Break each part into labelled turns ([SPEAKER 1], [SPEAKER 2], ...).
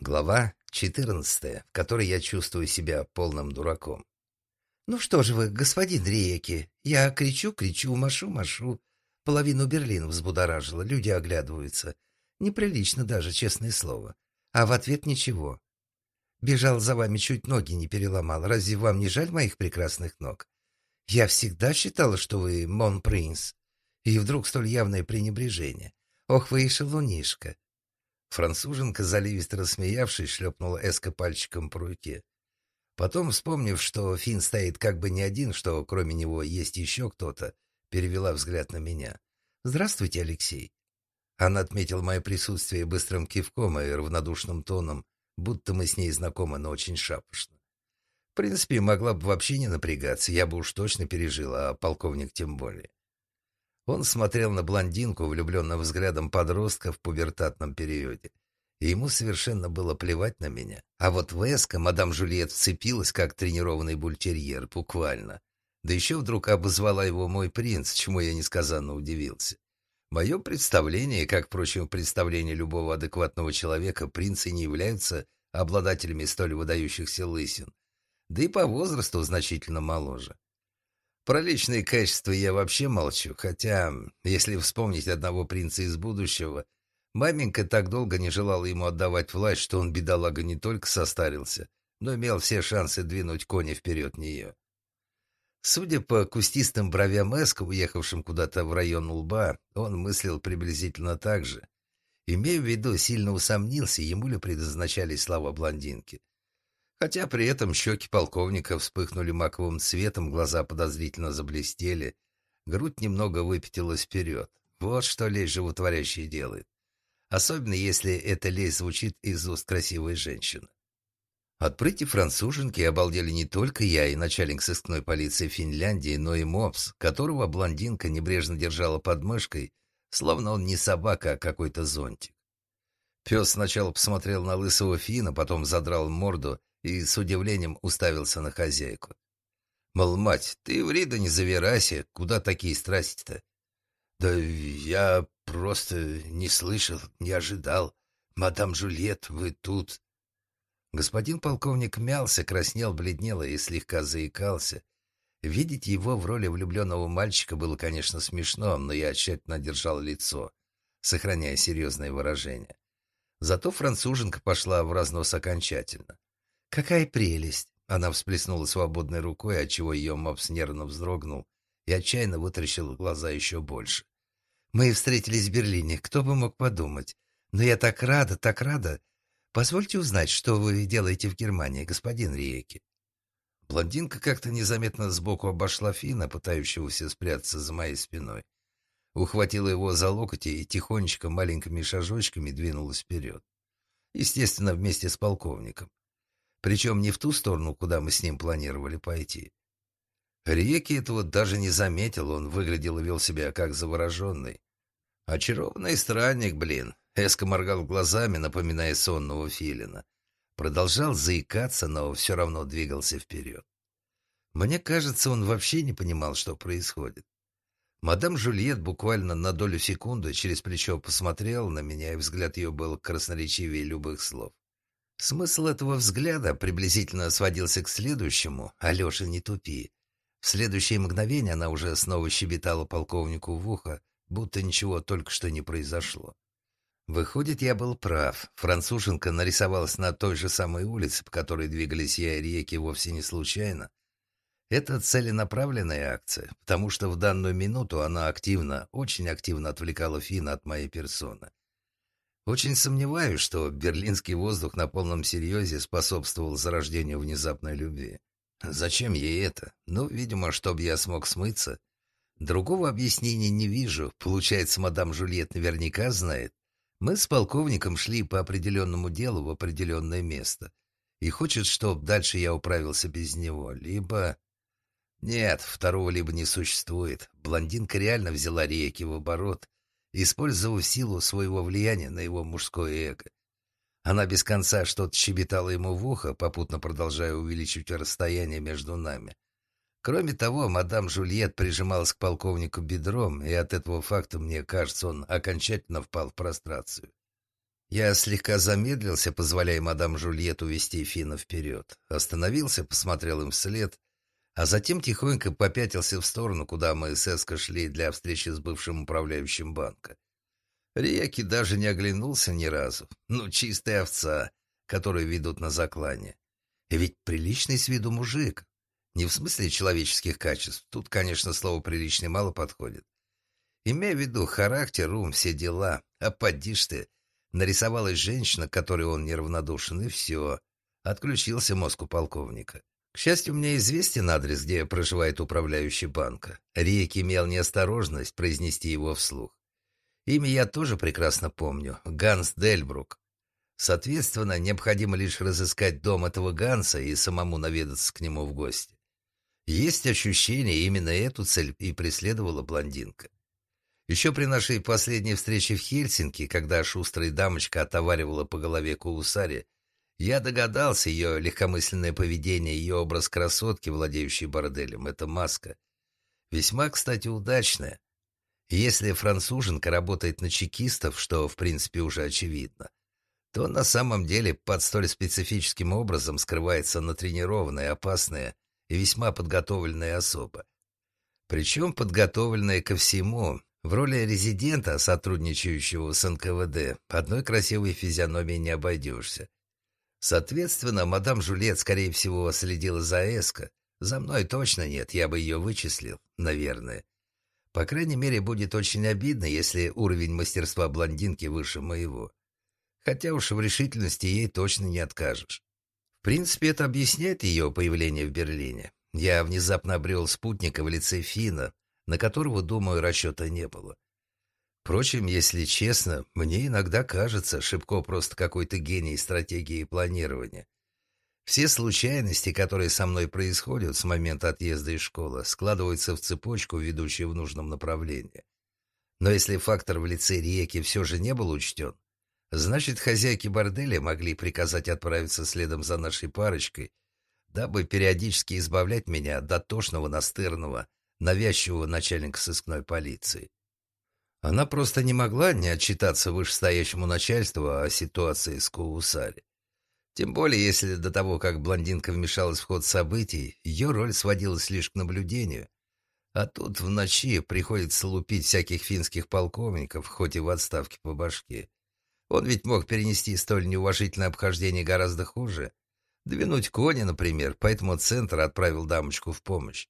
[SPEAKER 1] Глава 14, в которой я чувствую себя полным дураком.
[SPEAKER 2] «Ну что же вы, господин Риеки, я кричу, кричу, машу, машу. Половину Берлина взбудоражило, люди оглядываются. Неприлично даже, честное слово. А в ответ ничего. Бежал за вами, чуть ноги не переломал. Разве вам не жаль моих прекрасных ног? Я всегда считала, что вы Мон Принц. И вдруг столь явное пренебрежение. Ох вы и шалунишка.
[SPEAKER 1] Француженка, заливисто рассмеявшись, шлепнула Эска пальчиком по руке. Потом, вспомнив, что Финн стоит как бы не один, что кроме него есть еще кто-то, перевела взгляд на меня.
[SPEAKER 2] «Здравствуйте, Алексей».
[SPEAKER 1] Она отметила мое присутствие быстрым кивком и равнодушным тоном, будто мы с ней знакомы, но очень шапошно. В принципе, могла бы вообще не напрягаться, я бы уж точно пережил, а полковник тем более. Он смотрел на блондинку влюбленным взглядом подростка в пубертатном периоде. И ему совершенно было плевать на меня. А вот в Эско мадам Жюльет вцепилась, как тренированный бультерьер, буквально. Да еще вдруг обозвала его мой принц, чему я несказанно удивился. Мое представление, как, впрочем, представление любого адекватного человека, принцы не являются обладателями столь выдающихся лысин. Да и по возрасту значительно моложе. Про личные качества я вообще молчу, хотя, если вспомнить одного принца из будущего, маменька так долго не желала ему отдавать власть, что он, бедолага, не только состарился, но имел все шансы двинуть коня вперед нее. Судя по кустистым бровям Эска, уехавшим куда-то в район лба, он мыслил приблизительно так же. Имея в виду, сильно усомнился, ему ли предназначались слова блондинки. Хотя при этом щеки полковника вспыхнули маковым цветом, глаза подозрительно заблестели, грудь немного выпятилась вперед. Вот что лезь животворящий делает. Особенно, если эта лезь звучит из уст красивой женщины. От прыти француженки обалдели не только я и начальник сыскной полиции Финляндии, но и мопс, которого блондинка небрежно держала под мышкой, словно он не собака, а какой-то зонтик. Пес сначала посмотрел на лысого Фина, потом задрал морду и с удивлением уставился на хозяйку. Мол, мать, ты в Рида не завирайся, куда такие страсти-то? Да я просто не слышал, не ожидал. Мадам Жюльет, вы тут. Господин полковник мялся, краснел, бледнел и слегка заикался. Видеть его в роли влюбленного мальчика было, конечно, смешно, но я тщательно держал лицо, сохраняя серьезное выражение. Зато француженка пошла в разнос окончательно. «Какая прелесть!» Она всплеснула свободной рукой, отчего ее мопс нервно вздрогнул и отчаянно вытаращил глаза еще больше. «Мы встретились в Берлине, кто бы мог подумать. Но я так рада, так рада. Позвольте узнать, что вы делаете в Германии, господин Риеки». Блондинка как-то незаметно сбоку обошла Фина, пытающегося спрятаться за моей спиной. Ухватила его за локоть и тихонечко маленькими шажочками двинулась вперед. Естественно, вместе с полковником. Причем не в ту сторону, куда мы с ним планировали пойти. Реки этого даже не заметил, он выглядел и вел себя как завороженный. Очарованный странник, блин. Эска моргал глазами, напоминая сонного филина. Продолжал заикаться, но все равно двигался вперед. Мне кажется, он вообще не понимал, что происходит. Мадам Жюльет буквально на долю секунды через плечо посмотрела на меня, и взгляд ее был красноречивее любых слов. Смысл этого взгляда приблизительно сводился к следующему «Алеша, не тупи». В следующее мгновение она уже снова щебетала полковнику в ухо, будто ничего только что не произошло. Выходит, я был прав. Француженка нарисовалась на той же самой улице, по которой двигались я и реки вовсе не случайно. Это целенаправленная акция, потому что в данную минуту она активно, очень активно отвлекала Фина от моей персоны. Очень сомневаюсь, что берлинский воздух на полном серьезе способствовал зарождению внезапной любви. Зачем ей это? Ну, видимо, чтобы я смог смыться. Другого объяснения не вижу. Получается, мадам Жульет наверняка знает. Мы с полковником шли по определенному делу в определенное место. И хочет, чтобы дальше я управился без него. Либо... Нет, второго либо не существует. Блондинка реально взяла реки в оборот использовав силу своего влияния на его мужское эго. Она без конца что-то щебетала ему в ухо, попутно продолжая увеличивать расстояние между нами. Кроме того, мадам Жульет прижималась к полковнику бедром, и от этого факта, мне кажется, он окончательно впал в прострацию. Я слегка замедлился, позволяя мадам Жульету вести Фина вперед. Остановился, посмотрел им вслед, а затем тихонько попятился в сторону, куда мы с Эско шли для встречи с бывшим управляющим банка. Реки даже не оглянулся ни разу. Ну, чистая овца, которую ведут на заклане. И ведь приличный с виду мужик. Не в смысле человеческих качеств. Тут, конечно, слово «приличный» мало подходит. Имея в виду характер, ум, все дела. А подишь ты, нарисовалась женщина, которой он неравнодушен, и все. Отключился мозг у полковника. К счастью, мне известен адрес, где проживает управляющий банка. Рик имел неосторожность произнести его вслух. Имя я тоже прекрасно помню. Ганс Дельбрук. Соответственно, необходимо лишь разыскать дом этого Ганса и самому наведаться к нему в гости. Есть ощущение, именно эту цель и преследовала блондинка. Еще при нашей последней встрече в Хельсинки, когда шустрая дамочка отоваривала по голове Кулусари, я догадался, ее легкомысленное поведение, ее образ красотки, владеющей борделем, это маска. Весьма, кстати, удачная. Если француженка работает на чекистов, что, в принципе, уже очевидно, то на самом деле под столь специфическим образом скрывается натренированная, опасная и весьма подготовленная особа. Причем подготовленная ко всему, в роли резидента, сотрудничающего с НКВД, одной красивой физиономией не обойдешься. Соответственно, мадам Жулет, скорее всего, следила за Эско. За мной точно нет, я бы ее вычислил, наверное. По крайней мере, будет очень обидно, если уровень мастерства блондинки выше моего. Хотя уж в решительности ей точно не откажешь. В принципе, это объясняет ее появление в Берлине. Я внезапно обрел спутника в лице Фина, на которого, думаю, расчета не было. Впрочем, если честно, мне иногда кажется, Шибко просто какой-то гений стратегии и планирования. Все случайности, которые со мной происходят с момента отъезда из школы, складываются в цепочку, ведущую в нужном направлении. Но если фактор в лице реки все же не был учтен, значит, хозяйки борделя могли приказать отправиться следом за нашей парочкой, дабы периодически избавлять меня от дотошного, настырного, навязчивого начальника сыскной полиции. Она просто не могла не отчитаться вышестоящему начальству о ситуации с Куусари. Тем более, если до того, как блондинка вмешалась в ход событий, ее роль сводилась лишь к наблюдению. А тут в ночи приходится лупить всяких финских полковников, хоть и в отставке по башке. Он ведь мог перенести столь неуважительное обхождение гораздо хуже. Двинуть кони, например, поэтому центр отправил дамочку в помощь.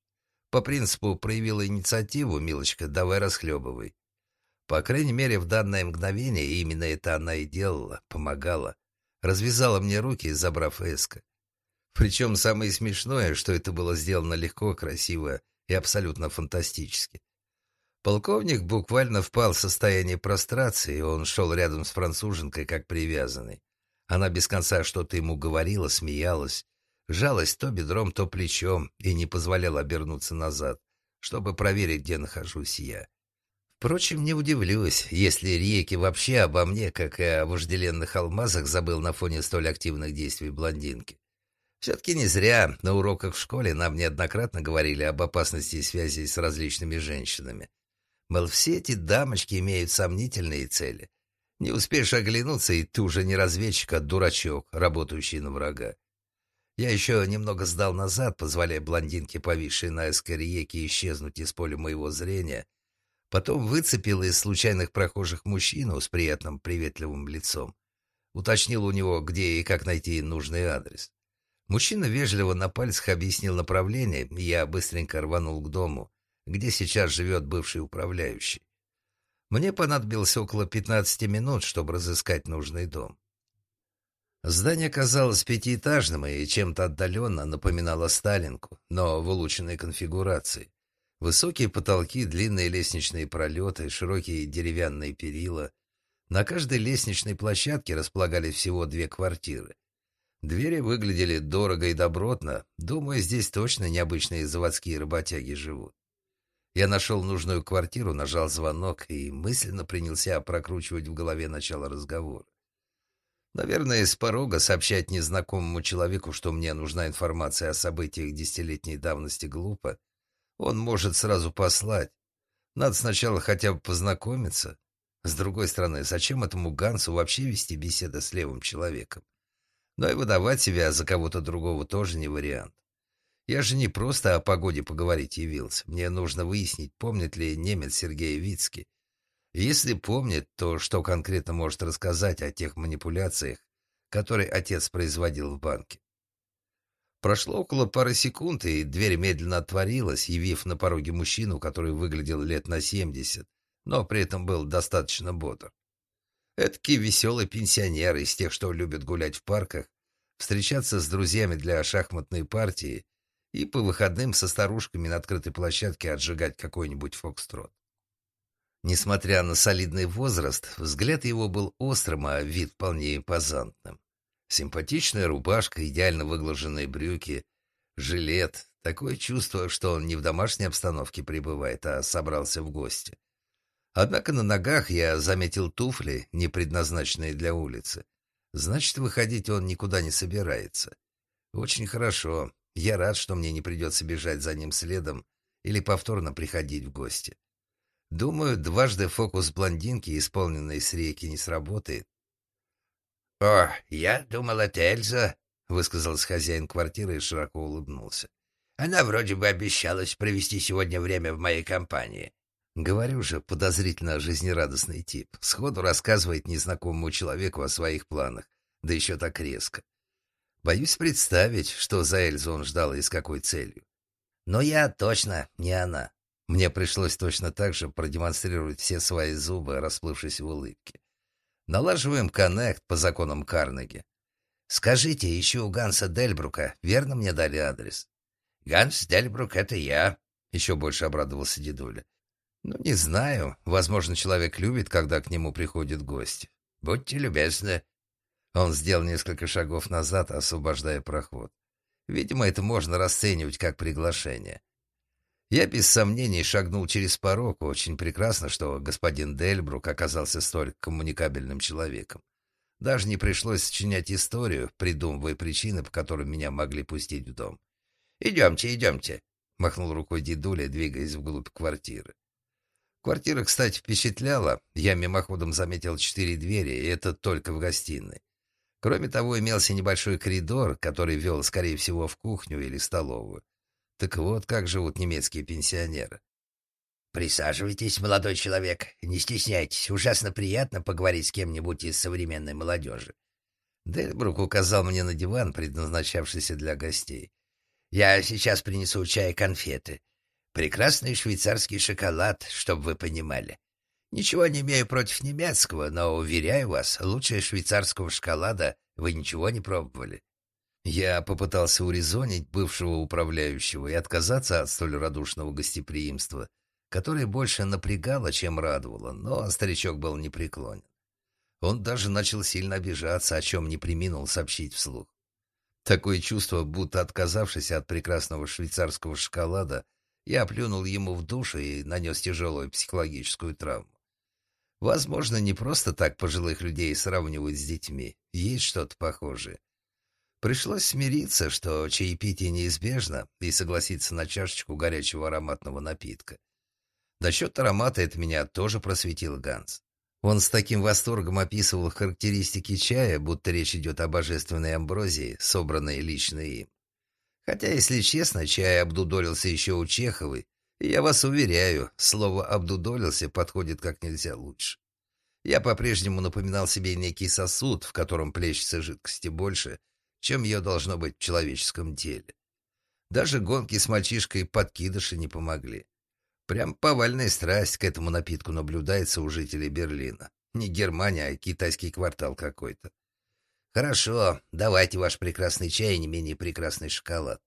[SPEAKER 1] По принципу проявила инициативу, милочка, давай расхлебывай. По крайней мере, в данное мгновение именно это она и делала, помогала. Развязала мне руки, забрав эско. Причем самое смешное, что это было сделано легко, красиво и абсолютно фантастически. Полковник буквально впал в состояние прострации, он шел рядом с француженкой, как привязанный. Она без конца что-то ему говорила, смеялась, жалась то бедром, то плечом и не позволяла обернуться назад, чтобы проверить, где нахожусь я. Впрочем, не удивлюсь, если Риеки вообще обо мне, как и о вожделенных алмазах, забыл на фоне столь активных действий блондинки. Все-таки не зря на уроках в школе нам неоднократно говорили об опасности связи с различными женщинами. Мол, все эти дамочки имеют сомнительные цели. Не успеешь оглянуться, и ты уже не разведчик, а дурачок, работающий на врага. Я еще немного сдал назад, позволяя блондинке, повисшей на эскариеке, исчезнуть из поля моего зрения. Потом выцепил из случайных прохожих мужчину с приятным приветливым лицом. Уточнил у него, где и как найти нужный адрес. Мужчина вежливо на пальцах объяснил направление, и я быстренько рванул к дому, где сейчас живет бывший управляющий. Мне понадобилось около 15 минут, чтобы разыскать нужный дом. Здание казалось пятиэтажным и чем-то отдаленно напоминало Сталинку, но в улучшенной конфигурации. Высокие потолки, длинные лестничные пролеты, широкие деревянные перила. На каждой лестничной площадке располагались всего две квартиры. Двери выглядели дорого и добротно. Думаю, здесь точно необычные заводские работяги живут. Я нашел нужную квартиру, нажал звонок и мысленно принялся прокручивать в голове начало разговора. Наверное, с порога сообщать незнакомому человеку, что мне нужна информация о событиях десятилетней давности, глупо. Он может сразу послать. Надо сначала хотя бы познакомиться. С другой стороны, зачем этому Гансу вообще вести беседы с левым человеком? Но и выдавать себя за кого-то другого тоже не вариант. Я же не просто о погоде поговорить явился. Мне нужно выяснить, помнит ли немец Сергей Вицкий. Если помнит, то что конкретно может рассказать о тех манипуляциях, которые отец производил в банке? Прошло около пары секунд, и дверь медленно отворилась, явив на пороге мужчину, который выглядел лет на семьдесят, но при этом был достаточно бодр. Эдакий веселый пенсионер из тех, что любят гулять в парках, встречаться с друзьями для шахматной партии и по выходным со старушками на открытой площадке отжигать какой-нибудь фокстрот. Несмотря на солидный возраст, взгляд его был острым, а вид вполне импозантным. Симпатичная рубашка, идеально выглаженные брюки, жилет. Такое чувство, что он не в домашней обстановке пребывает, а собрался в гости. Однако на ногах я заметил туфли, не предназначенные для улицы. Значит, выходить он никуда не собирается. Очень хорошо. Я рад, что мне не придется бежать за ним следом или повторно приходить в гости. Думаю, дважды фокус блондинки, исполненный с реки, не сработает.
[SPEAKER 2] «О, я думал, это Эльза», — высказался хозяин квартиры и широко улыбнулся. «Она вроде бы обещалась провести сегодня время в моей компании».
[SPEAKER 1] Говорю же, подозрительно жизнерадостный тип. Сходу рассказывает незнакомому человеку о своих планах, да еще так резко. Боюсь представить, что за Эльзу он ждал и с какой целью. Но я точно не она. Мне пришлось точно так же продемонстрировать все свои зубы, расплывшись в улыбке. Налаживаем коннект по законам Карнеги. Скажите, ищу Ганса Дельбрука. Верно мне дали адрес?
[SPEAKER 2] Ганс Дельбрук — это я.
[SPEAKER 1] Еще больше обрадовался дедуля. Ну, не знаю. Возможно, человек любит, когда к нему приходит гость.
[SPEAKER 2] Будьте любезны.
[SPEAKER 1] Он сделал несколько шагов назад, освобождая проход. Видимо, это можно расценивать как приглашение. Я без сомнений шагнул через порог. Очень прекрасно, что господин Дельбрук оказался столь коммуникабельным человеком. Даже не пришлось сочинять историю, придумывая причины, по которым меня могли пустить в дом.
[SPEAKER 2] «Идемте, идемте», —
[SPEAKER 1] махнул рукой дедуля, двигаясь вглубь квартиры. Квартира, кстати, впечатляла. Я мимоходом заметил четыре двери, и это только в гостиной. Кроме того, имелся небольшой коридор, который вел, скорее всего, в кухню или столовую. Так вот, как живут немецкие пенсионеры.
[SPEAKER 2] «Присаживайтесь, молодой человек. Не стесняйтесь. Ужасно приятно поговорить с кем-нибудь из современной молодежи».
[SPEAKER 1] Дельбрук указал мне на диван, предназначавшийся для гостей.
[SPEAKER 2] «Я сейчас принесу чай и конфеты. Прекрасный швейцарский шоколад, чтобы вы понимали. Ничего не имею против немецкого, но, уверяю вас, лучше швейцарского шоколада вы ничего не пробовали.
[SPEAKER 1] Я попытался урезонить бывшего управляющего и отказаться от столь радушного гостеприимства, которое больше напрягало, чем радовало, но старичок был непреклонен. Он даже начал сильно обижаться, о чем не приминул сообщить вслух. Такое чувство, будто отказавшись от прекрасного швейцарского шоколада, я плюнул ему в душу и нанес тяжелую психологическую травму. Возможно, не просто так пожилых людей сравнивают с детьми. Есть что-то похожее. Пришлось смириться, что чаепитие неизбежно, и согласиться на чашечку горячего ароматного напитка. Насчет аромата это меня тоже просветил Ганс. Он с таким восторгом описывал характеристики чая, будто речь идет о божественной амброзии, собранной лично им. Хотя, если честно, чай обдудолился еще у Чеховой, и я вас уверяю, слово «обдудолился» подходит как нельзя лучше. Я по-прежнему напоминал себе некий сосуд, в котором плещется жидкости больше, чем ее должно быть в человеческом теле. Даже гонки с мальчишкой подкидыши не помогли. Прям повальная страсть к этому напитку наблюдается у жителей Берлина. Не Германия, а китайский квартал какой-то. Хорошо, давайте ваш прекрасный чай и не менее прекрасный шоколад.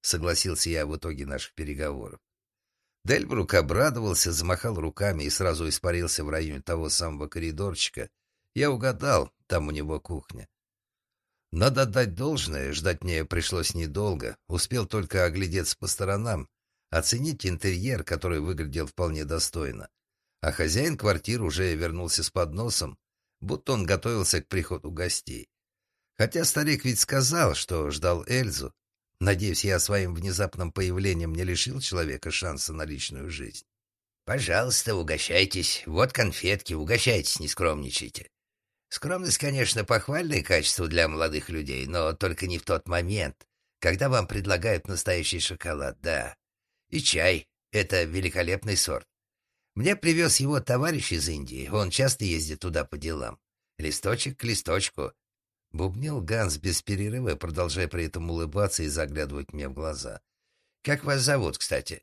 [SPEAKER 1] Согласился я в итоге наших переговоров. Дельбрук обрадовался, замахал руками и сразу испарился в районе того самого коридорчика. Я угадал, там у него кухня. Надо отдать должное, ждать мне пришлось недолго. Успел только оглядеться по сторонам, оценить интерьер, который выглядел вполне достойно. А хозяин квартиры уже вернулся с подносом, будто он готовился к приходу гостей. Хотя старик ведь сказал, что ждал Эльзу. Надеюсь, я своим внезапным появлением не лишил человека шанса на личную жизнь.
[SPEAKER 3] «Пожалуйста, угощайтесь. Вот конфетки, угощайтесь, не скромничайте. Скромность, конечно, похвальное качество для молодых людей, но только не в тот момент, когда вам предлагают настоящий шоколад, да. И чай — это великолепный сорт. Мне привез его товарищ из Индии, он часто ездит туда по делам. Листочек к листочку. Бубнил Ганс без перерыва, продолжая при этом улыбаться и заглядывать мне в глаза. «Как вас зовут, кстати?»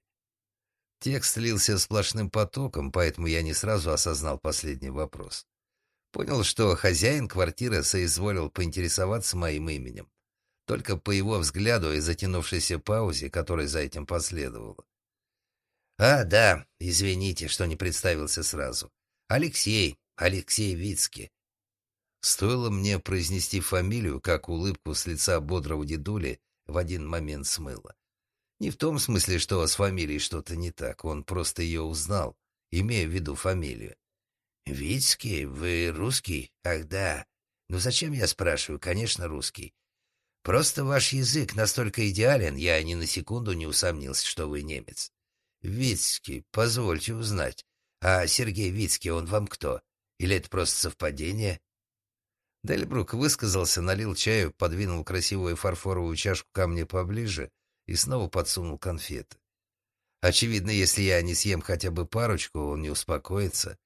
[SPEAKER 3] Текст лился сплошным потоком, поэтому я не сразу осознал последний вопрос. Понял, что хозяин квартиры соизволил поинтересоваться моим именем. Только по его взгляду и затянувшейся паузе, которая за этим последовала. «А, да, извините, что не представился сразу. Алексей, Алексей Вицкий». Стоило мне произнести фамилию, как улыбку с лица бодрого дедули в один момент смыло. Не в том смысле, что с фамилией что-то не так, он просто ее узнал, имея в виду фамилию. «Вицкий? Вы русский? Ах, да. Ну зачем я спрашиваю? Конечно, русский. Просто ваш язык настолько идеален, я ни на секунду не усомнился, что вы немец. Вицкий, позвольте узнать. А Сергей Вицкий, он вам кто? Или это просто совпадение?» Дельбрук высказался, налил чаю, подвинул красивую фарфоровую чашку ко мне поближе и снова подсунул конфеты. Очевидно, если я не съем хотя бы парочку, он не успокоится.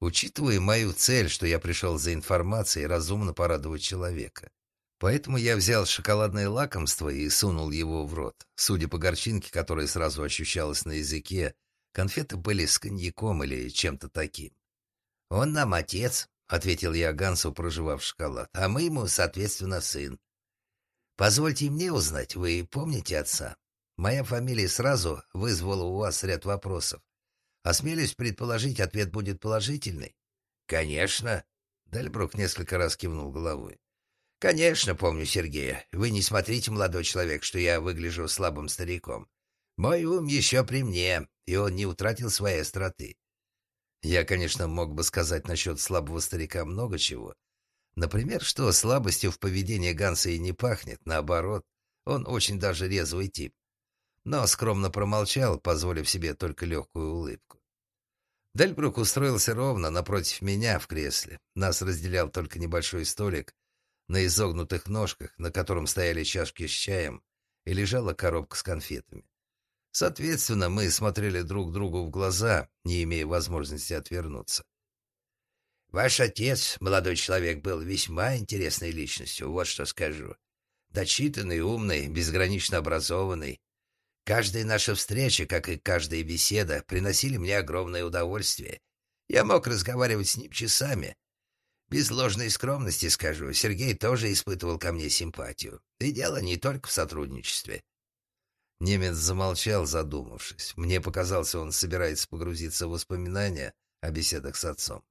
[SPEAKER 3] Учитывая мою цель, что я пришел за информацией, разумно порадовать человека. Поэтому я взял шоколадное лакомство и сунул его в рот. Судя по горчинке, которая сразу ощущалась на языке, конфеты были с коньяком или чем-то таким. «Он нам отец», — ответил я Гансу, проживав шоколад, «а мы ему, соответственно, сын. Позвольте мне узнать, вы помните отца? Моя фамилия сразу вызвала у вас ряд вопросов. Осмелюсь предположить, ответ будет положительный. Конечно. Дальбрук несколько раз кивнул головой. Конечно, помню Сергея. Вы не смотрите, молодой человек, что я выгляжу слабым стариком. Мой ум еще при мне, и он не утратил своей остроты. Я, конечно, мог бы сказать насчет слабого старика много чего. Например, что слабостью в поведении Ганса и не пахнет, наоборот, он очень даже резвый тип но скромно промолчал, позволив себе только легкую улыбку. Дельбрук устроился ровно напротив меня в кресле. Нас разделял только небольшой столик на изогнутых ножках, на котором стояли чашки с чаем и лежала коробка с конфетами. Соответственно, мы смотрели друг другу в глаза, не имея возможности отвернуться. «Ваш отец, молодой человек, был весьма интересной личностью, вот что скажу. Дочитанный, умный, безгранично образованный, Каждая наша встреча, как и каждая беседа, приносили мне огромное удовольствие. Я мог разговаривать с ним часами. Без ложной скромности скажу, Сергей тоже испытывал ко мне симпатию. И дело не только в сотрудничестве. Немец замолчал, задумавшись. Мне показалось, он собирается погрузиться в воспоминания о беседах с отцом.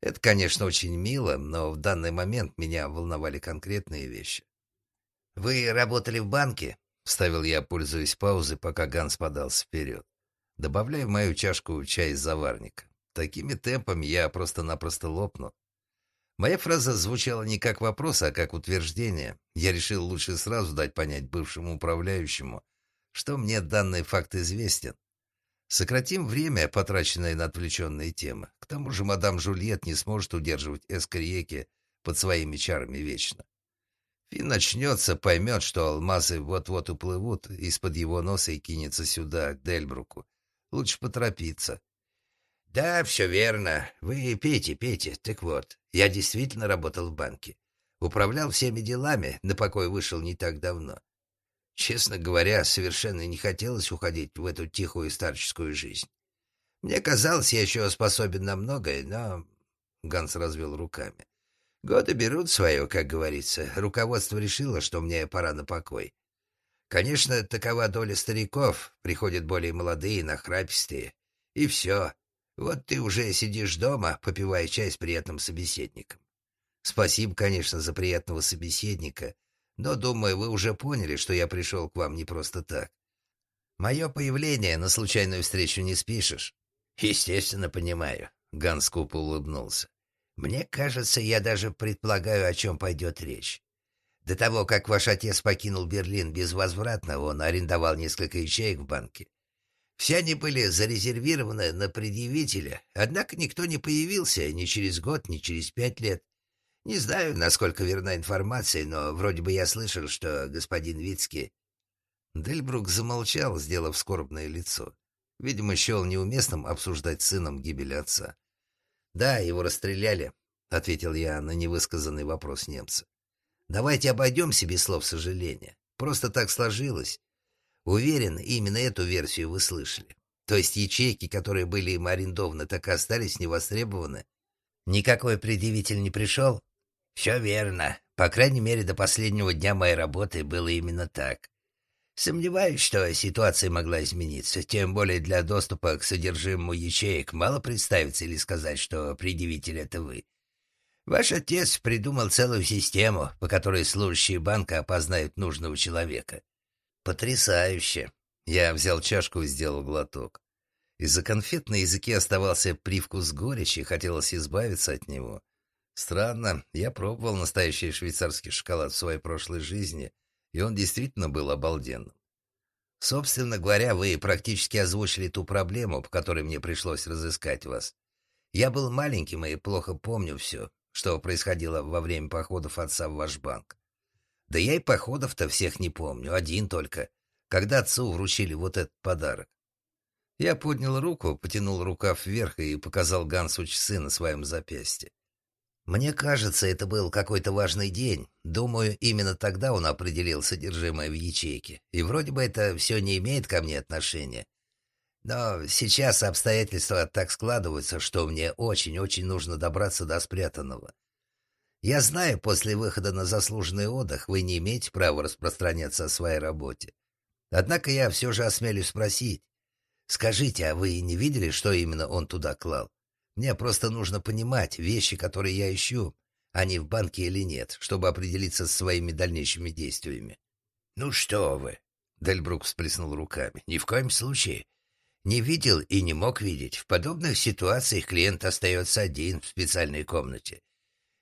[SPEAKER 3] Это, конечно, очень мило, но в данный момент меня волновали конкретные вещи. «Вы работали в банке?» Вставил я, пользуясь паузой, пока Ганс подался вперед. Добавляй в мою чашку чай из заварника. Такими темпами я просто-напросто лопну. Моя фраза звучала не как вопрос, а как утверждение. Я решил лучше сразу дать понять бывшему управляющему, что мне данный факт известен. Сократим время, потраченное на отвлеченные темы. К тому же мадам Жульет не сможет удерживать Эскариеки под своими чарами вечно. Фин начнется, поймет, что алмазы вот-вот уплывут из-под его носа и кинется сюда, к Дельбруку. Лучше поторопиться. «Да, все верно. Вы пейте, пейте. Так вот, я действительно работал в банке. Управлял всеми делами, на покой вышел не так давно. Честно говоря, совершенно не хотелось уходить в эту тихую старческую жизнь. Мне казалось, я еще способен на многое, но...» Ганс развел руками. Годы берут свое, как говорится. Руководство решило, что мне пора на покой. Конечно, такова доля стариков. Приходят более молодые, нахрапистые. И все. Вот ты уже сидишь дома, попивая чай с приятным собеседником. Спасибо, конечно, за приятного собеседника, но, думаю, вы уже поняли, что я пришел к вам не просто так. Мое появление на случайную встречу не спишешь. Естественно, понимаю. Ганс скупо улыбнулся. Мне кажется, я даже предполагаю, о чем пойдет речь. До того, как ваш отец покинул Берлин безвозвратно, он арендовал несколько ячеек в банке. Все они были зарезервированы на предъявителя, однако никто не появился ни через год, ни через пять лет. Не знаю, насколько верна информация, но вроде бы я слышал, что господин Вицкий...»
[SPEAKER 1] Дельбрук замолчал, сделав скорбное лицо. Видимо, счел неуместным обсуждать с сыном гибель отца.
[SPEAKER 3] «Да, его расстреляли», — ответил я на невысказанный вопрос немца. «Давайте обойдемся без слов сожаления. Просто так сложилось. Уверен, именно эту версию вы слышали. То есть ячейки, которые были им арендованы, так и остались невостребованы? Никакой предъявитель не пришел? Все верно. По крайней мере, до последнего дня моей работы было именно так. Сомневаюсь, что ситуация могла измениться, тем более для доступа к содержимому ячеек мало представиться или сказать, что предъявитель — это вы. Ваш отец придумал целую систему, по которой служащие банка опознают нужного человека. Потрясающе. Я взял чашку и сделал глоток. Из-за конфет на языке оставался привкус горечи, хотелось избавиться от него. Странно, я пробовал настоящий швейцарский шоколад в своей прошлой жизни, и он действительно был обалденным. Собственно говоря, вы практически озвучили ту проблему, по которой мне пришлось разыскать вас. Я был маленьким и плохо помню все, что происходило во время походов отца в ваш банк. Да я и походов-то всех не помню, один только, когда отцу вручили вот этот подарок. Я поднял руку, потянул рукав вверх и показал Гансу часы на своем запястье. Мне кажется, это был какой-то важный день. Думаю, именно тогда он определил содержимое в ячейке. И вроде бы это все не имеет ко мне отношения. Но сейчас обстоятельства так складываются, что мне очень-очень нужно добраться до спрятанного. Я знаю, после выхода на заслуженный отдых вы не имеете права распространяться о своей работе. Однако я все же осмелюсь спросить. Скажите, а вы не видели, что именно он туда клал? Мне просто нужно понимать, вещи, которые я ищу, они в банке или нет, чтобы определиться со своими дальнейшими действиями. «Ну что вы!» — Дельбрук всплеснул руками. «Ни в коем случае. Не видел и не мог видеть. В подобных ситуациях клиент остается один в специальной комнате.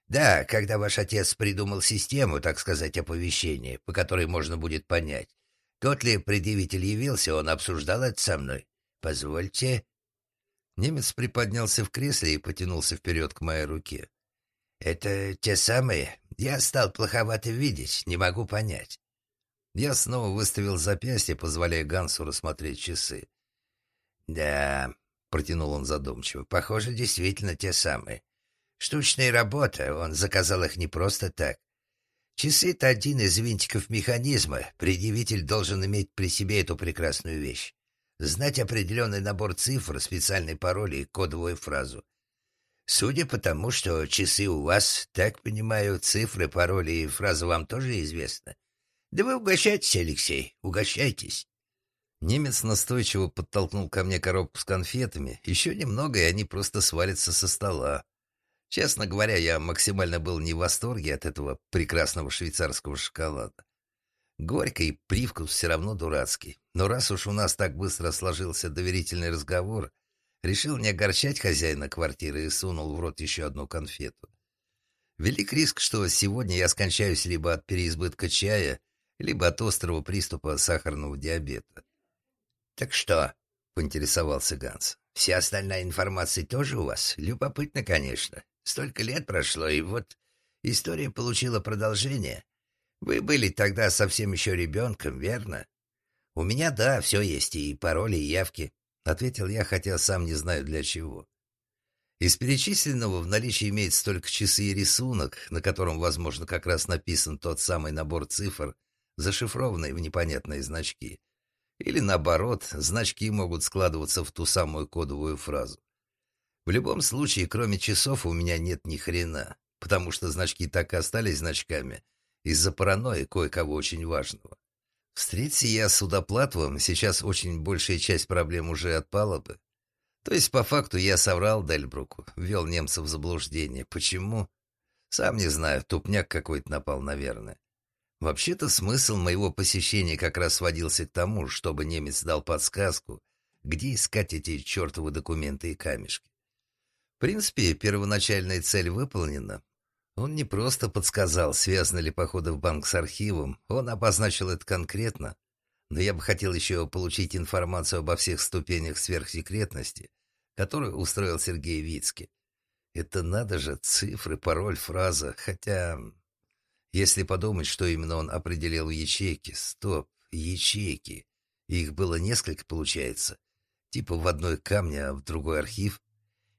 [SPEAKER 3] Да, когда ваш отец придумал систему, так сказать, оповещения, по которой можно будет понять, тот ли предъявитель явился, он обсуждал это со мной. Позвольте.
[SPEAKER 1] Немец приподнялся в кресле и потянулся вперед к моей руке.
[SPEAKER 3] Это те самые? Я стал плоховато видеть, не могу понять.
[SPEAKER 1] Я снова выставил запястье, позволяя Гансу рассмотреть часы.
[SPEAKER 3] «Да», — протянул он задумчиво, — «похоже, действительно те самые. Штучная работа, он заказал их не просто так. Часы — это один из винтиков механизма, предъявитель должен иметь при себе эту прекрасную вещь. Знать определенный набор цифр, специальный пароль и кодовую фразу. Судя по тому, что часы у вас, так понимаю, цифры, пароли и фраза вам тоже известны. Да вы угощайтесь, Алексей, угощайтесь.
[SPEAKER 1] Немец настойчиво подтолкнул ко мне коробку с конфетами. Еще немного, и они просто свалятся со стола. Честно говоря, я максимально был не в восторге от этого прекрасного швейцарского шоколада. Горький привкус все равно дурацкий. Но раз уж у нас так быстро сложился доверительный разговор, решил не огорчать хозяина квартиры и сунул в рот еще одну конфету. Велик риск, что сегодня я скончаюсь либо от переизбытка чая, либо от острого приступа сахарного диабета.
[SPEAKER 3] «Так что?» — поинтересовался Ганс. «Вся остальная информация тоже у вас? Любопытно, конечно. Столько лет прошло, и вот история получила продолжение. Вы были тогда совсем еще ребенком, верно? У меня, да, все есть, и пароли, и явки, — ответил я, хотя сам не знаю для чего.
[SPEAKER 1] Из перечисленного в наличии имеется только часы и рисунок, на котором, возможно, как раз написан тот самый набор цифр, зашифрованный в непонятные значки. Или наоборот, значки могут складываться в ту самую кодовую фразу. В любом случае, кроме часов у меня нет ни хрена, потому что значки так и остались значками из-за паранойи кое-кого очень важного. Встреться я с Судоплатовым, сейчас очень большая часть проблем уже отпала бы. То есть, по факту, я соврал Дельбруку, ввел немцев в заблуждение. Почему? Сам не знаю, тупняк какой-то напал, наверное. Вообще-то смысл моего посещения как раз сводился к тому, чтобы немец дал подсказку, где искать эти чертовы документы и камешки. В принципе, первоначальная цель выполнена. Он не просто подсказал, связаны ли походы в банк с архивом, он обозначил это конкретно. Но я бы хотел еще получить информацию обо всех ступенях сверхсекретности, которую устроил Сергей Вицкий. Это надо же, цифры, пароль, фраза. Хотя, если подумать, что именно он определил в ячейке. Стоп, ячейки. Их было несколько, получается. Типа в одной камне, а в другой архив.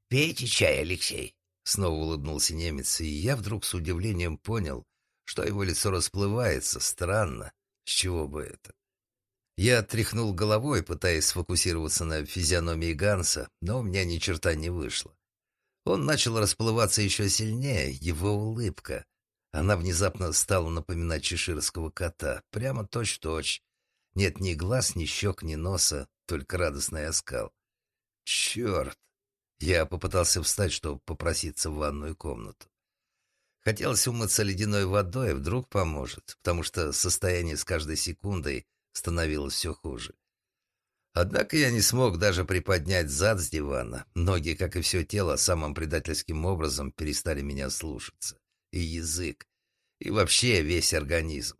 [SPEAKER 3] «Пейте чай, Алексей!»
[SPEAKER 1] Снова улыбнулся немец, и я вдруг с удивлением понял, что его лицо расплывается. Странно. С чего бы это? Я тряхнул головой, пытаясь сфокусироваться на физиономии Ганса, но у меня ни черта не вышло. Он начал расплываться еще сильнее, его улыбка. Она внезапно стала напоминать чеширского кота, прямо точь-в-точь. Нет ни глаз, ни щек, ни носа, только радостный оскал. Черт! Я попытался встать, чтобы попроситься в ванную комнату. Хотелось умыться ледяной водой, вдруг поможет, потому что состояние с каждой секундой становилось все хуже. Однако я не смог даже приподнять зад с дивана. Ноги, как и все тело, самым предательским образом перестали меня слушаться. И язык, и вообще весь организм.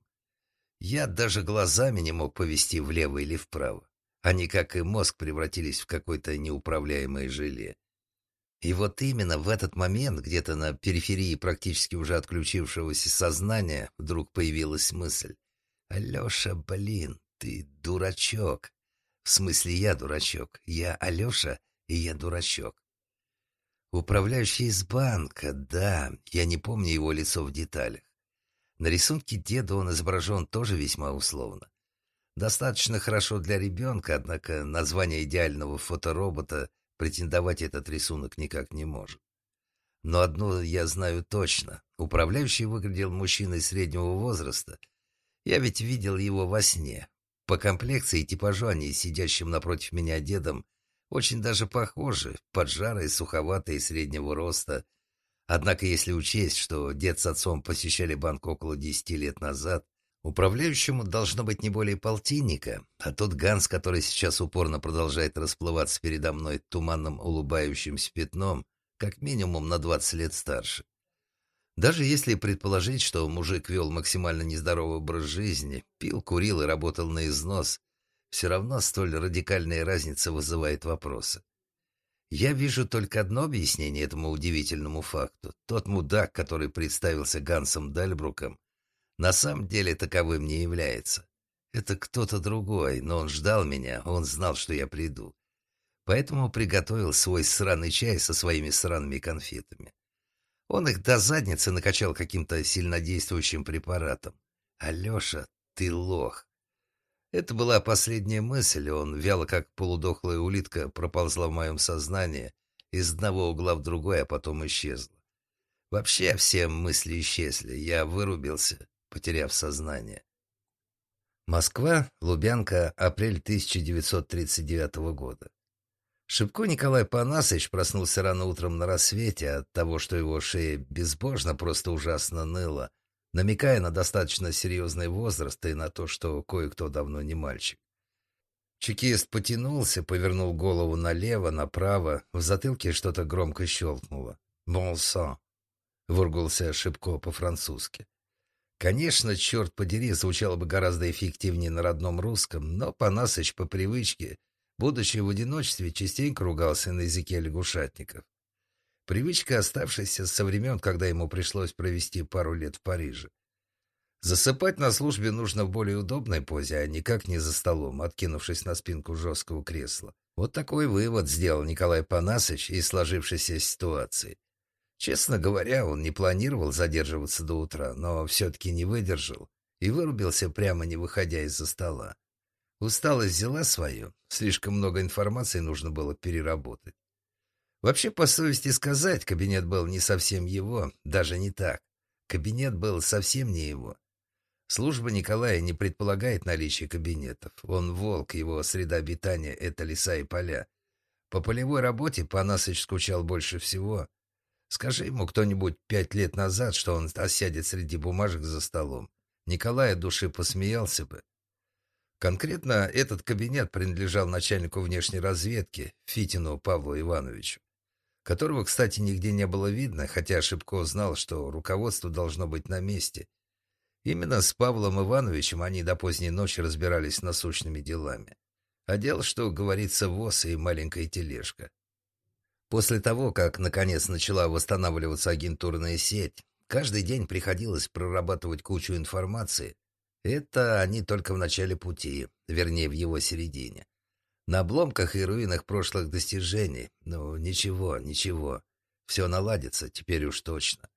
[SPEAKER 1] Я даже глазами не мог повести влево или вправо. Они, как и мозг, превратились в какое-то неуправляемое желе. И вот именно в этот момент, где-то на периферии практически уже отключившегося сознания, вдруг появилась мысль. «Алеша, блин, ты дурачок!» В смысле, я дурачок. Я Алеша, и я дурачок. Управляющий из банка, да, я не помню его лицо в деталях. На рисунке деда он изображен тоже весьма условно. Достаточно хорошо для ребенка, однако название идеального фоторобота претендовать этот рисунок никак не может. Но одно я знаю точно. Управляющий выглядел мужчиной среднего возраста. Я ведь видел его во сне, по комплекции и типажу они, сидящим напротив меня дедом, очень даже похожи, поджарые, суховатые, среднего роста. Однако, если учесть, что дед с отцом посещали банк около десяти лет назад, управляющему должно быть не более полтинника, а тот Ганс, который сейчас упорно продолжает расплываться передо мной туманным улыбающимся пятном, как минимум на двадцать лет старше. Даже если предположить, что мужик вел максимально нездоровый образ жизни, пил, курил и работал на износ, все равно столь радикальная разница вызывает вопросы. Я вижу только одно объяснение этому удивительному факту. Тот мудак, который представился Гансом Дальбруком, на самом деле таковым не является. Это кто-то другой, но он ждал меня, он знал, что я приду. Поэтому приготовил свой сраный чай со своими сраными конфетами. Он их до задницы накачал каким-то сильнодействующим препаратом. «Алеша, ты лох!» Это была последняя мысль, он вяло, как полудохлая улитка, проползла в моем сознании из одного угла в другой, а потом исчезла. Вообще все мысли исчезли, я вырубился, потеряв сознание. Москва, Лубянка, апрель 1939 года. Шибко Николай Панасович проснулся рано утром на рассвете от того, что его шея безбожно, просто ужасно ныла, намекая на достаточно серьезный возраст и на то, что кое-кто давно не мальчик. Чекист потянулся, повернул голову налево, направо, в затылке что-то громко щелкнуло. «Bon sang!» — выругался Шибко по-французски. Конечно, черт подери, звучало бы гораздо эффективнее на родном русском, но Панасыч по привычке будучи в одиночестве, частенько ругался на языке лягушатников. Привычка, оставшаяся со времен, когда ему пришлось провести пару лет в Париже. Засыпать на службе нужно в более удобной позе, а никак не за столом, откинувшись на спинку жесткого кресла. Вот такой вывод сделал Николай Панасович из сложившейся ситуации. Честно говоря, он не планировал задерживаться до утра, но все-таки не выдержал и вырубился прямо не выходя из-за стола. Усталость взяла свое, слишком много информации нужно было переработать. Вообще, по совести сказать, кабинет был не совсем его, даже не так. Кабинет был совсем не его. Служба Николая не предполагает наличие кабинетов. Он волк, его среда обитания — это леса и поля. По полевой работе Панасыч скучал больше всего. Скажи ему кто-нибудь пять лет назад, что он осядет среди бумажек за столом. Николай от души посмеялся бы. Конкретно этот кабинет принадлежал начальнику внешней разведки Фитину Павлу Ивановичу, которого, кстати, нигде не было видно, хотя Шибко знал, что руководство должно быть на месте. Именно с Павлом Ивановичем они до поздней ночи разбирались насущными делами. А дело, что говорится, воз и маленькая тележка. После того, как наконец начала восстанавливаться агентурная сеть, каждый день приходилось прорабатывать кучу информации. Это они только в начале пути, вернее, в его середине. На обломках и руинах прошлых достижений. Ну, ничего, ничего. Все наладится, теперь уж точно.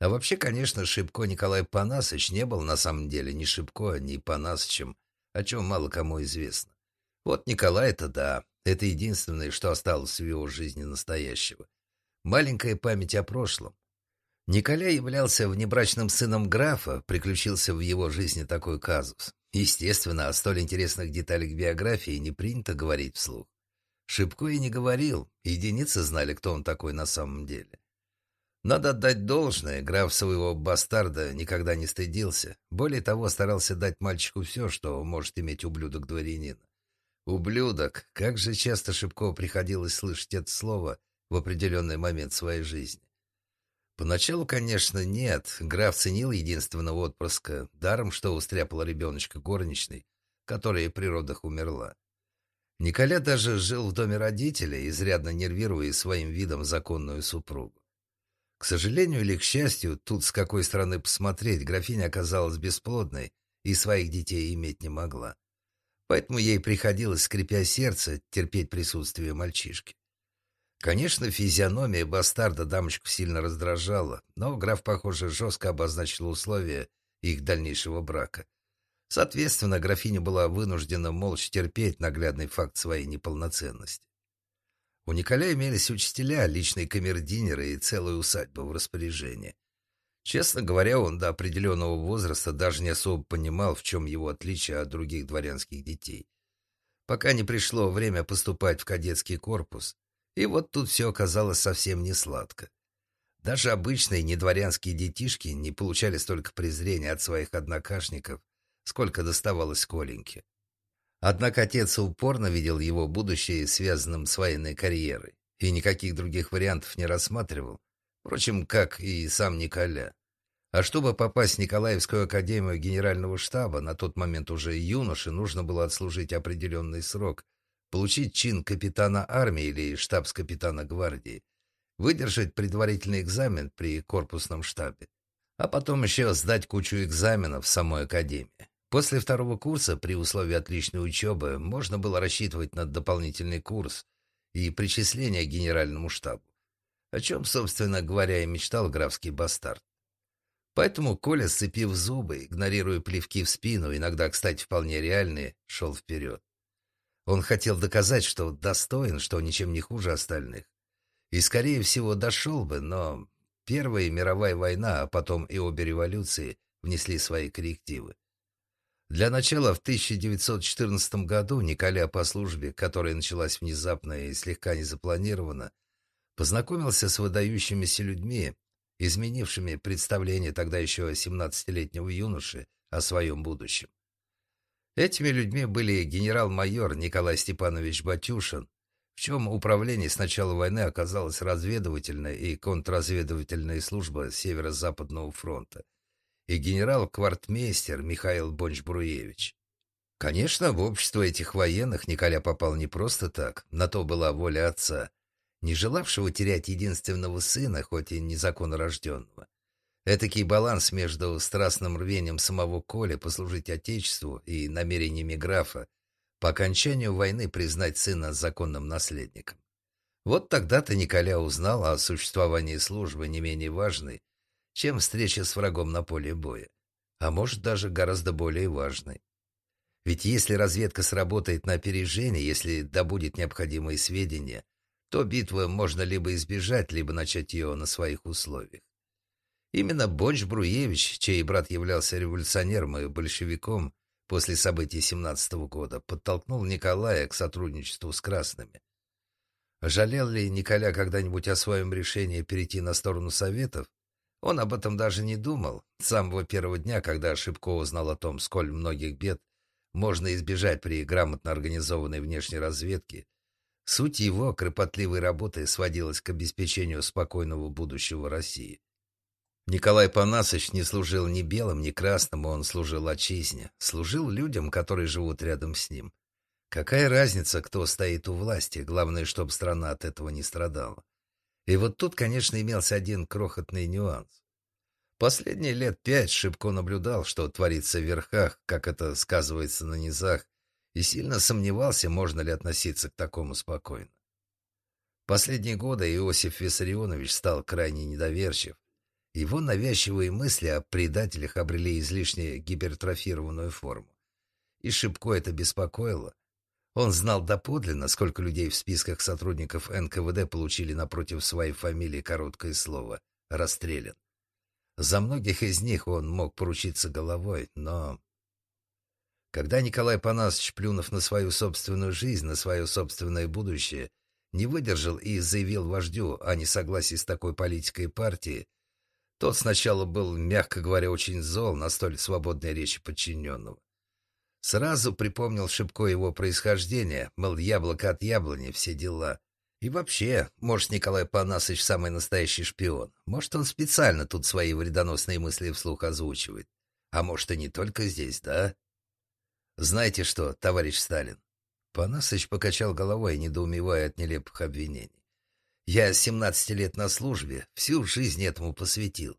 [SPEAKER 1] А вообще, конечно, Шибко Николай Панасыч не был на самом деле ни Шибко, ни Панасычем, о чем мало кому известно. Вот Николай-то да, это единственное, что осталось в его жизни настоящего. Маленькая память о прошлом. Николай являлся внебрачным сыном графа, приключился в его жизни такой казус. Естественно, о столь интересных деталях биографии не принято говорить вслух. Шибко и не говорил, единицы знали, кто он такой на самом деле. Надо отдать должное, граф своего бастарда никогда не стыдился. Более того, старался дать мальчику все, что может иметь ублюдок дворянина. Ублюдок, как же часто Шибкову приходилось слышать это слово в определенный момент своей жизни. Поначалу, конечно, нет. Граф ценил единственного отпрыска, даром, что устряпала ребеночка горничной, которая при родах умерла. Николя даже жил в доме родителей, изрядно нервируя своим видом законную супругу. К сожалению или к счастью, тут с какой стороны посмотреть, графиня оказалась бесплодной и своих детей иметь не могла. Поэтому ей приходилось, скрипя сердце, терпеть присутствие мальчишки. Конечно, физиономия бастарда дамочку сильно раздражала, но граф, похоже, жестко обозначил условия их дальнейшего брака. Соответственно, графиня была вынуждена молча терпеть наглядный факт своей неполноценности. У Николя имелись учителя, личные камердинеры и целая усадьба в распоряжении. Честно говоря, он до определенного возраста даже не особо понимал, в чем его отличие от других дворянских детей. Пока не пришло время поступать в кадетский корпус, и вот тут все оказалось совсем не сладко. Даже обычные недворянские детишки не получали столько презрения от своих однокашников, сколько доставалось Коленьке. Однако отец упорно видел его будущее связанным с военной карьерой и никаких других вариантов не рассматривал, впрочем, как и сам Николя. А чтобы попасть в Николаевскую академию генерального штаба, на тот момент уже юноше нужно было отслужить определенный срок, получить чин капитана армии или штабс-капитана гвардии, выдержать предварительный экзамен при корпусном штабе, а потом еще сдать кучу экзаменов в самой академии. После второго курса, при условии отличной учебы, можно было рассчитывать на дополнительный курс и причисление к генеральному штабу, о чем, собственно говоря, и мечтал графский бастард. Поэтому Коля, сцепив зубы, игнорируя плевки в спину, иногда, кстати, вполне реальные, шел вперед. Он хотел доказать, что достоин, что ничем не хуже остальных. И, скорее всего, дошел бы, но Первая мировая война, а потом и обе революции внесли свои коррективы. Для начала в 1914 году Николя по службе, которая началась внезапно и слегка незапланированно, познакомился с выдающимися людьми, изменившими представление тогда еще 17-летнего юноши о своем будущем. Этими людьми были генерал-майор Николай Степанович Батюшин, в чьем управлении с начала войны оказалась разведывательная и контрразведывательная служба Северо-Западного фронта, и генерал-квартмейстер Михаил Бонч-Бруевич. Конечно, в общество этих военных Николя попал не просто так, на то была воля отца, не желавшего терять единственного сына, хоть и незаконно рожденного. Этакий баланс между страстным рвением самого Коля послужить Отечеству и намерениями графа по окончанию войны признать сына законным наследником. Вот тогда-то Николя узнал о существовании службы не менее важной, чем встреча с врагом на поле боя, а может даже гораздо более важной. Ведь если разведка сработает на опережение, если добудет необходимые сведения, то битвы можно либо избежать, либо начать ее на своих условиях. Именно Бонч Бруевич, чей брат являлся революционером и большевиком после событий 17 -го года, подтолкнул Николая к сотрудничеству с красными. Жалел ли Николя когда-нибудь о своем решении перейти на сторону Советов? Он об этом даже не думал. С самого первого дня, когда Шибко узнал о том, сколь многих бед можно избежать при грамотно организованной внешней разведке, суть его кропотливой работы сводилась к обеспечению спокойного будущего России. Николай Панасович не служил ни белым, ни красным, он служил отчизне, служил людям, которые живут рядом с ним. Какая разница, кто стоит у власти, главное, чтобы страна от этого не страдала. И вот тут, конечно, имелся один крохотный нюанс. Последние лет пять Шибко наблюдал, что творится в верхах, как это сказывается на низах, и сильно сомневался, можно ли относиться к такому спокойно. Последние годы Иосиф Виссарионович стал крайне недоверчив. Его навязчивые мысли о предателях обрели излишне гипертрофированную форму. И Шибко это беспокоило. Он знал доподлинно, сколько людей в списках сотрудников НКВД получили напротив своей фамилии короткое слово «расстрелян». За многих из них он мог поручиться головой, но... Когда Николай Панасович, плюнув на свою собственную жизнь, на свое собственное будущее, не выдержал и заявил вождю о несогласии с такой политикой партии, тот сначала был, мягко говоря, очень зол на столь свободной речи подчиненного. Сразу припомнил Шибко его происхождение, мол, яблоко от яблони, все дела. И вообще, может, Николай Панасович самый настоящий шпион. Может, он специально тут свои вредоносные мысли вслух озвучивает. А может, и не только здесь, да? Знаете что, товарищ Сталин? Панасович покачал головой, недоумевая от нелепых обвинений. «Я семнадцати лет на службе, всю жизнь этому посвятил.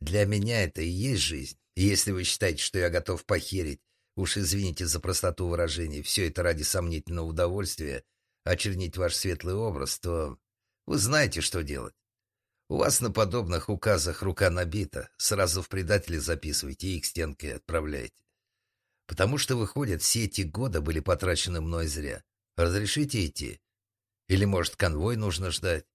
[SPEAKER 1] Для меня это и есть жизнь. Если вы считаете, что я готов похерить, уж извините за простоту выражений, все это ради сомнительного удовольствия, очернить ваш светлый образ, то вы знаете, что делать. У вас на подобных указах рука набита, сразу в предатели записывайте и к стенке отправляйте. Потому что, выходит, все эти годы были потрачены мной зря. Разрешите идти? Или, может, конвой нужно ждать?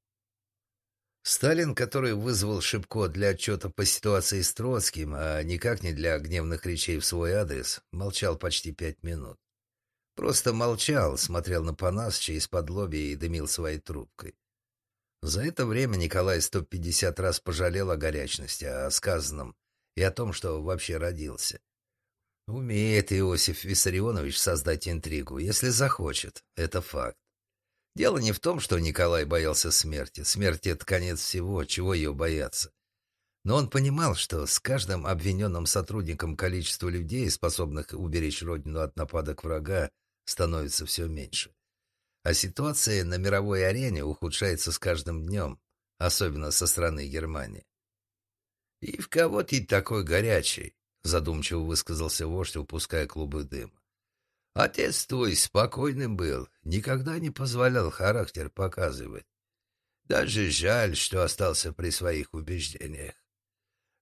[SPEAKER 1] Сталин, который вызвал Шибко для отчета по ситуации с Троцким, а никак не для гневных речей в свой адрес, молчал почти пять минут. Просто молчал, смотрел на Панасча из-под лоби и дымил своей трубкой. За это время Николай 150 раз пожалел о горячности, о сказанном и о том, что вообще родился. Умеет Иосиф Виссарионович создать интригу, если захочет. Это факт. Дело не в том, что Николай боялся смерти. Смерть — это конец всего, чего ее бояться. Но он понимал, что с каждым обвиненным сотрудником количество людей, способных уберечь родину от нападок врага, становится все меньше. А ситуация на мировой арене ухудшается с каждым днем, особенно со стороны Германии. «И в кого ты такой горячий?» Задумчиво высказался вождь, упуская клубы дыма. Отец твой спокойным был, никогда не позволял характер показывать. Даже жаль, что остался при своих убеждениях.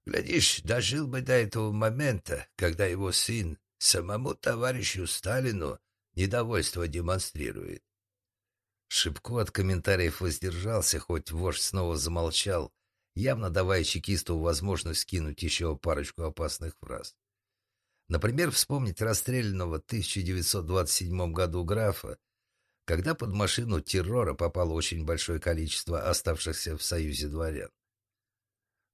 [SPEAKER 1] Глядишь, дожил бы до этого момента, когда его сын самому товарищу Сталину недовольство демонстрирует. Шибко от комментариев воздержался, хоть вождь снова замолчал, явно давая чекисту возможность скинуть еще парочку опасных фраз. Например, вспомнить расстрелянного в 1927 году графа, когда под машину террора попало очень большое количество оставшихся в Союзе дворян.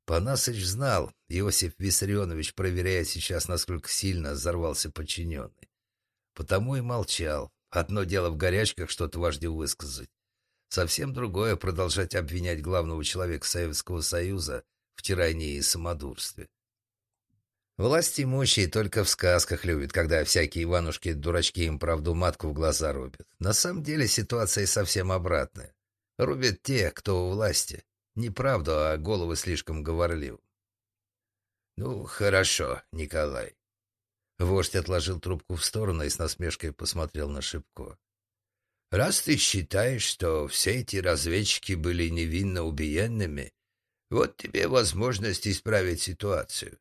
[SPEAKER 1] Панасыч знал, Иосиф Виссарионович проверяет сейчас, насколько сильно взорвался подчиненный. Потому и молчал. Одно дело в горячках что-то вождю высказать, Совсем другое продолжать обвинять главного человека Советского Союза в тирании и самодурстве. Власть имущие только в сказках любят, когда всякие Иванушки-дурачки им правду матку в глаза рубят. На самом деле ситуация совсем обратная. Рубят те, кто у власти. Не правду, а головы слишком говорливы. «Ну, хорошо, Николай». Вождь отложил трубку в сторону и с насмешкой посмотрел на Шибко. Раз ты считаешь, что все эти разведчики были невинно убиенными, вот тебе возможность исправить ситуацию.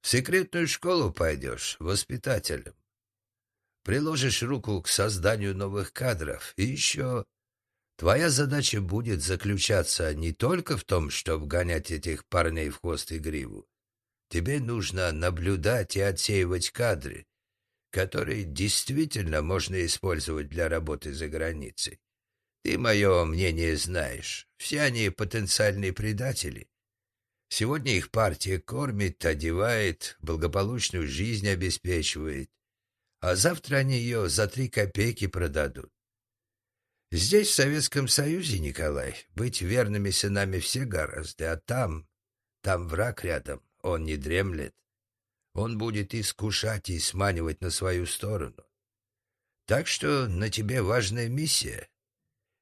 [SPEAKER 1] В секретную школу пойдешь, воспитателем. Приложишь руку к созданию новых кадров, и еще... Твоя задача будет заключаться не только в том, чтобы гонять этих парней в хвост и гриву. Тебе нужно наблюдать и отсеивать кадры, которые действительно можно использовать для работы за границей. Ты мое мнение знаешь. Все они потенциальные предатели. Сегодня их партия кормит, одевает, благополучную жизнь обеспечивает, а завтра они ее за три копейки продадут. Здесь, в Советском Союзе, Николай, быть верными сынами все гораздо, а там...
[SPEAKER 3] Там враг рядом, он не дремлет. Он будет искушать и сманивать на свою сторону. Так что на тебе важная миссия.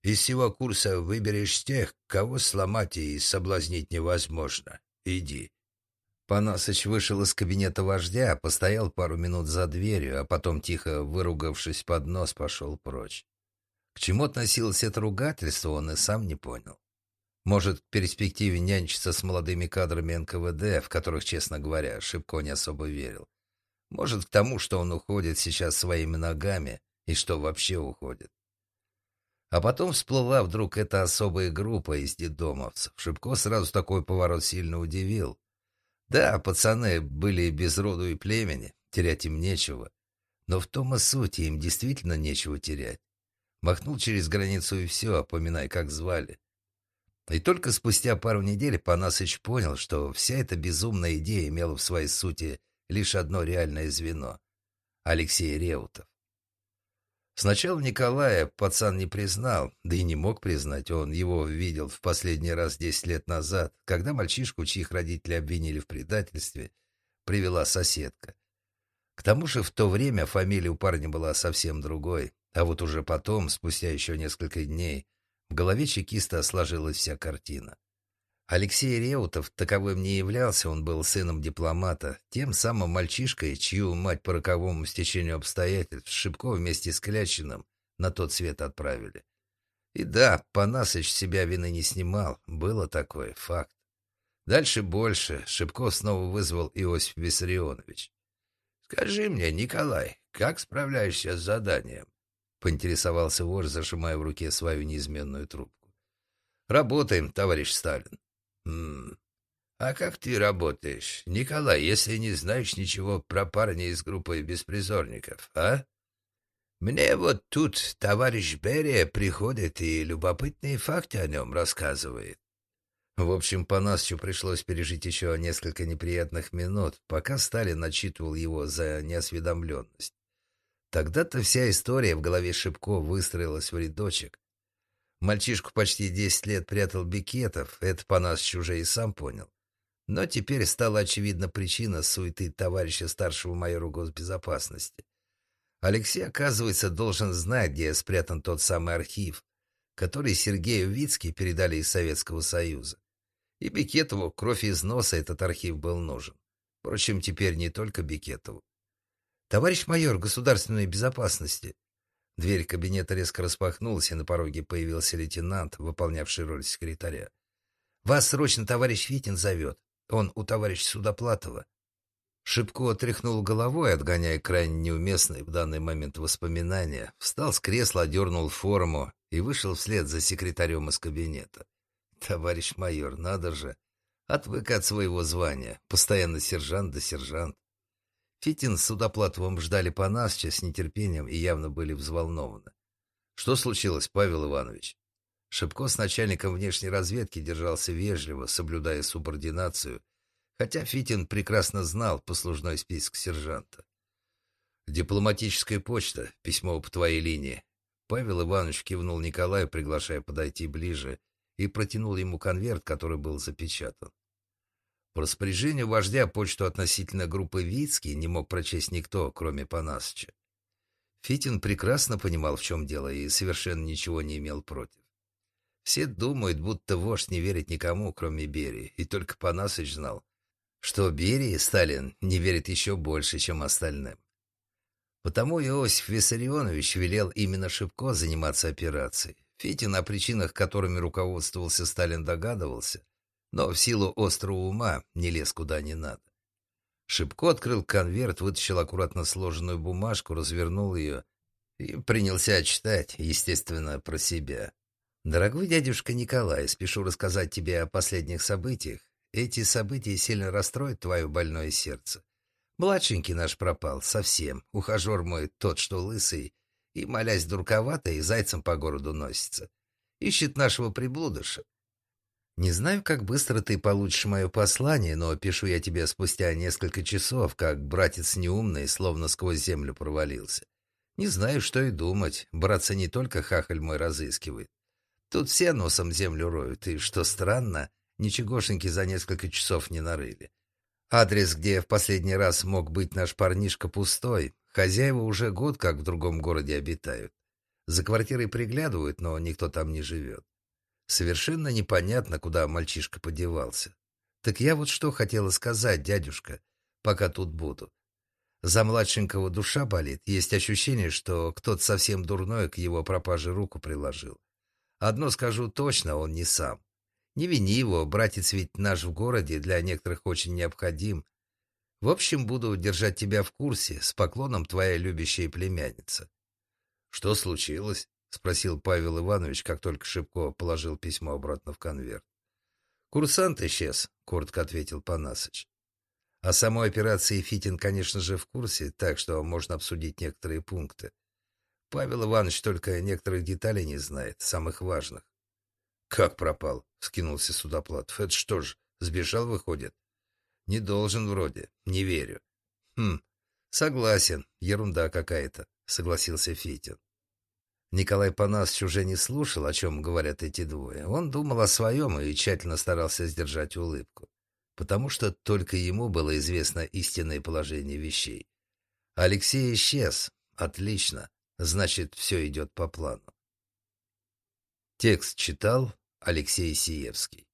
[SPEAKER 3] Из всего курса выберешь тех, кого сломать и соблазнить невозможно. Иди.
[SPEAKER 1] Панасыч вышел из кабинета вождя, постоял пару минут за дверью, а потом, тихо выругавшись под нос, пошел прочь. К чему относилось это ругательство, он и сам не понял. Может, в перспективе нянчиться с молодыми кадрами НКВД, в которых, честно говоря, Шибко не особо верил. Может, к тому, что он уходит сейчас своими ногами, и что вообще уходит. А потом всплыла вдруг эта особая группа из детдомовцев. Шибко сразу такой поворот сильно удивил. Да, пацаны были без роду и племени, терять им нечего. Но в том и сути, им действительно нечего терять. Махнул через границу и все, поминай, как звали. И только спустя пару недель Панасыч понял, что вся эта безумная идея имела в своей сути лишь одно реальное звено — Алексей Реутов. Сначала Николая пацан не признал, да и не мог признать, он его видел в последний раз десять лет назад, когда мальчишку, чьих родители обвинили в предательстве, привела соседка. К тому же в то время фамилия у парня была совсем другой, а вот уже потом, спустя еще несколько дней, в голове чекиста сложилась вся картина. Алексей Реутов таковым не являлся, он был сыном дипломата, тем самым мальчишкой, чью мать по роковому стечению обстоятельств Шибко вместе с Клячиным на тот свет отправили. И да, Панасыч себя вины не снимал, было такое, факт. Дальше больше. Шибко снова вызвал Иосиф Виссарионович. «Скажи мне, Николай, как справляешься с заданием?» — поинтересовался вор, зажимая в руке свою неизменную трубку. «Работаем, товарищ Сталин». «М а как ты работаешь, Николай, если не знаешь ничего про парня из группы беспризорников, а? Мне вот тут товарищ Берия приходит и любопытные факты о нем рассказывает. В общем, по Насчу пришлось пережить еще несколько неприятных минут, пока Сталин отчитывал его за неосведомленность. Тогда-то вся история в голове Шибко выстроилась в рядочек, Мальчишку почти десять лет прятал Бикетов, это по нас уже и сам понял. Но теперь стала очевидна причина суеты товарища старшего майора госбезопасности. Алексей, оказывается, должен знать, где спрятан тот самый архив, который Сергею Вицке передали из Советского Союза. И Бикетову кровь из носа этот архив был нужен. Впрочем, теперь не только Бикетову. «Товарищ майор государственной безопасности», Дверь кабинета резко распахнулась, и на пороге появился лейтенант, выполнявший роль секретаря. «Вас срочно товарищ Витин зовет. Он у товарища Судоплатова». Шибко отряхнул головой, отгоняя крайне неуместные в данный момент воспоминания, встал с кресла, одернул форму и вышел вслед за секретарем из кабинета. «Товарищ майор, надо же! Отвык от своего звания, постоянно сержант да сержант. Фитин с Судоплатовым ждали по нас с нетерпением и явно были взволнованы. «Что случилось, Павел Иванович?» Шибко с начальником внешней разведки держался вежливо, соблюдая субординацию, хотя Фитин прекрасно знал послужной список сержанта. «Дипломатическая почта, письмо по твоей линии». Павел Иванович кивнул Николаю, приглашая подойти ближе, и протянул ему конверт, который был запечатан. По распоряжению вождя почту относительно группы Вицки не мог прочесть никто, кроме Панасыча. Фитин прекрасно понимал, в чем дело, и совершенно ничего не имел против. Все думают, будто вождь не верит никому, кроме Берии, и только Панасыч знал, что Берии Сталин не верит еще больше, чем остальным. Потому Иосиф Виссарионович велел именно Шибко заниматься операцией. Фитин о причинах, которыми руководствовался Сталин, догадывался – но в силу острого ума не лез куда не надо. Шибко открыл конверт, вытащил аккуратно сложенную бумажку, развернул ее и принялся читать, естественно, про себя. «Дорогой дядюшка Николай, спешу рассказать тебе о последних событиях. Эти события сильно расстроят твое больное сердце. Младшенький наш пропал, совсем. Ухажер мой, тот, что лысый, и, молясь дурковато, и зайцем по городу носится. Ищет нашего приблудыша. Не знаю, как быстро ты получишь мое послание, но пишу я тебе спустя несколько часов, как братец неумный, словно сквозь землю провалился. Не знаю, что и думать. Братца не только хахаль мой разыскивает. Тут все носом землю роют, и, что странно, Ничегошеньки за несколько часов не нарыли. Адрес, где в последний раз мог быть наш парнишка, пустой. Хозяева уже год как в другом городе обитают. За квартирой приглядывают, но никто там не живет. Совершенно непонятно, куда мальчишка подевался. Так я вот что хотела сказать, дядюшка, пока тут буду. За младшенького душа болит. Есть ощущение, что кто-то совсем дурной к его пропаже руку приложил. Одно скажу точно, он не сам. Не вини его, братец ведь наш в городе, для некоторых очень необходим. В общем, буду держать тебя в курсе. С поклоном твоя любящая племянница. — Что случилось? — спросил Павел Иванович, как только Шибко положил письмо обратно в конверт. — Курсант исчез, — коротко ответил Панасыч. О самой операции Фитин, конечно же, в курсе, так что можно обсудить некоторые пункты. Павел Иванович только некоторых деталей не знает, самых важных. «Как пропал?» — скинулся Судоплатов. «Это что ж, сбежал, выходит?» «Не должен вроде. Не верю». «Хм, согласен. Ерунда какая-то», — согласился Фитин. Николай Панасович уже не слушал, о чем говорят эти двое. Он думал о своем и тщательно старался сдержать улыбку потому что только ему было известно истинное положение вещей. Алексей исчез. Отлично. Значит, все идет по плану. Текст читал Алексей Сиевский.